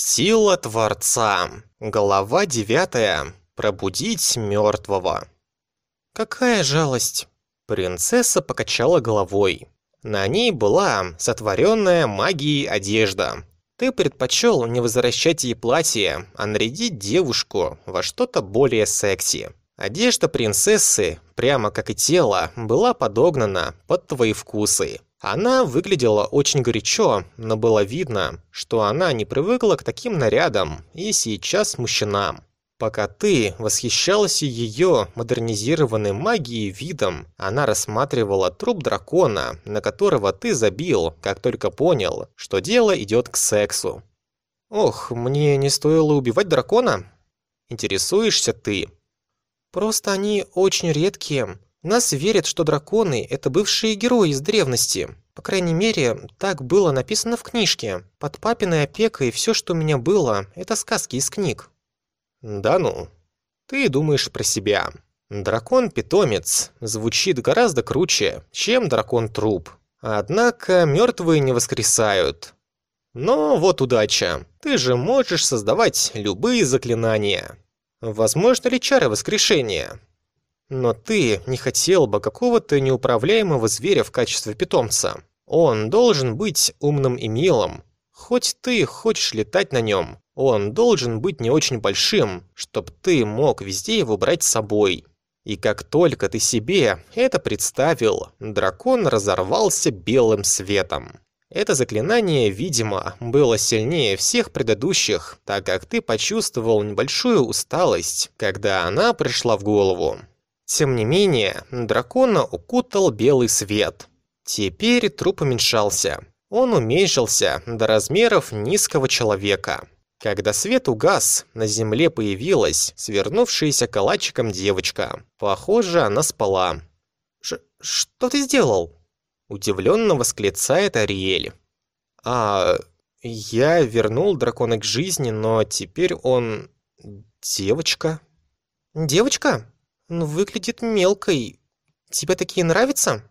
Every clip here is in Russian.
Сила Творца. Глава девятая. Пробудить мертвого. Какая жалость. Принцесса покачала головой. На ней была сотворенная магией одежда. Ты предпочел не возвращать ей платье, а нарядить девушку во что-то более секси. Одежда принцессы, прямо как и тело, была подогнана под твои вкусы. Она выглядела очень горячо, но было видно, что она не привыкла к таким нарядам и сейчас смущена. Пока ты восхищался ее модернизированной магией видом, она рассматривала труп дракона, на которого ты забил, как только понял, что дело идет к сексу. «Ох, мне не стоило убивать дракона?» Интересуешься ты. «Просто они очень редкие. Нас верят, что драконы – это бывшие герои из древности. По крайней мере, так было написано в книжке. Под папиной опекой все, что у меня было, это сказки из книг. Да ну. Ты думаешь про себя. Дракон-питомец звучит гораздо круче, чем дракон-труп. Однако мертвые не воскресают. Но вот удача. Ты же можешь создавать любые заклинания. Возможно ли чары воскрешения? Но ты не хотел бы какого-то неуправляемого зверя в качестве питомца. Он должен быть умным и милым. Хоть ты хочешь летать на нем, он должен быть не очень большим, чтобы ты мог везде его брать с собой. И как только ты себе это представил, дракон разорвался белым светом. Это заклинание, видимо, было сильнее всех предыдущих, так как ты почувствовал небольшую усталость, когда она пришла в голову. Тем не менее, дракона укутал белый свет. Теперь труп уменьшался. Он уменьшился до размеров низкого человека. Когда свет угас, на земле появилась свернувшаяся калачиком девочка. Похоже, она спала. Ш «Что ты сделал?» Удивленно восклицает Ариэль. «А, я вернул дракона к жизни, но теперь он... девочка». «Девочка?» Ну, выглядит мелкой. Тебе такие нравятся?»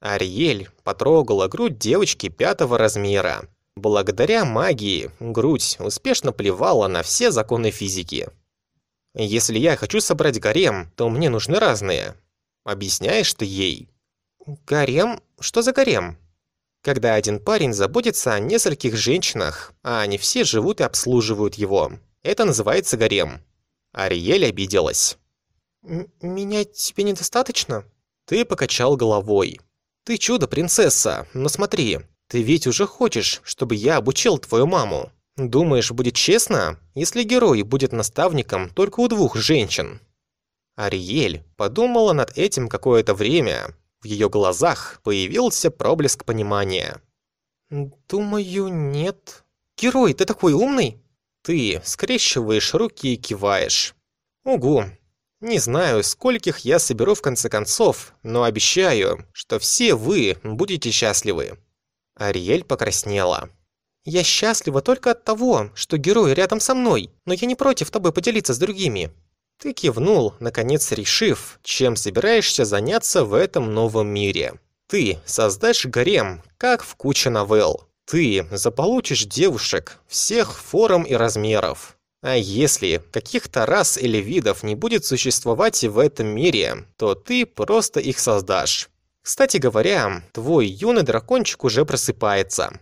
Ариэль потрогала грудь девочки пятого размера. Благодаря магии грудь успешно плевала на все законы физики. «Если я хочу собрать гарем, то мне нужны разные». Объясняешь ты ей. «Гарем? Что за гарем?» Когда один парень заботится о нескольких женщинах, а они все живут и обслуживают его. Это называется гарем. Ариэль обиделась. «Меня тебе недостаточно?» Ты покачал головой. «Ты чудо, принцесса, но смотри, ты ведь уже хочешь, чтобы я обучил твою маму. Думаешь, будет честно, если герой будет наставником только у двух женщин?» Ариэль подумала над этим какое-то время. В ее глазах появился проблеск понимания. «Думаю, нет. Герой, ты такой умный!» Ты скрещиваешь руки и киваешь. «Угу, не знаю, скольких я соберу в конце концов, но обещаю, что все вы будете счастливы». Ариэль покраснела. «Я счастлива только от того, что герой рядом со мной, но я не против тобой поделиться с другими». Ты кивнул, наконец решив, чем собираешься заняться в этом новом мире. Ты создашь гарем, как в куче новелл. Ты заполучишь девушек всех форм и размеров. А если каких-то рас или видов не будет существовать в этом мире, то ты просто их создашь. Кстати говоря, твой юный дракончик уже просыпается.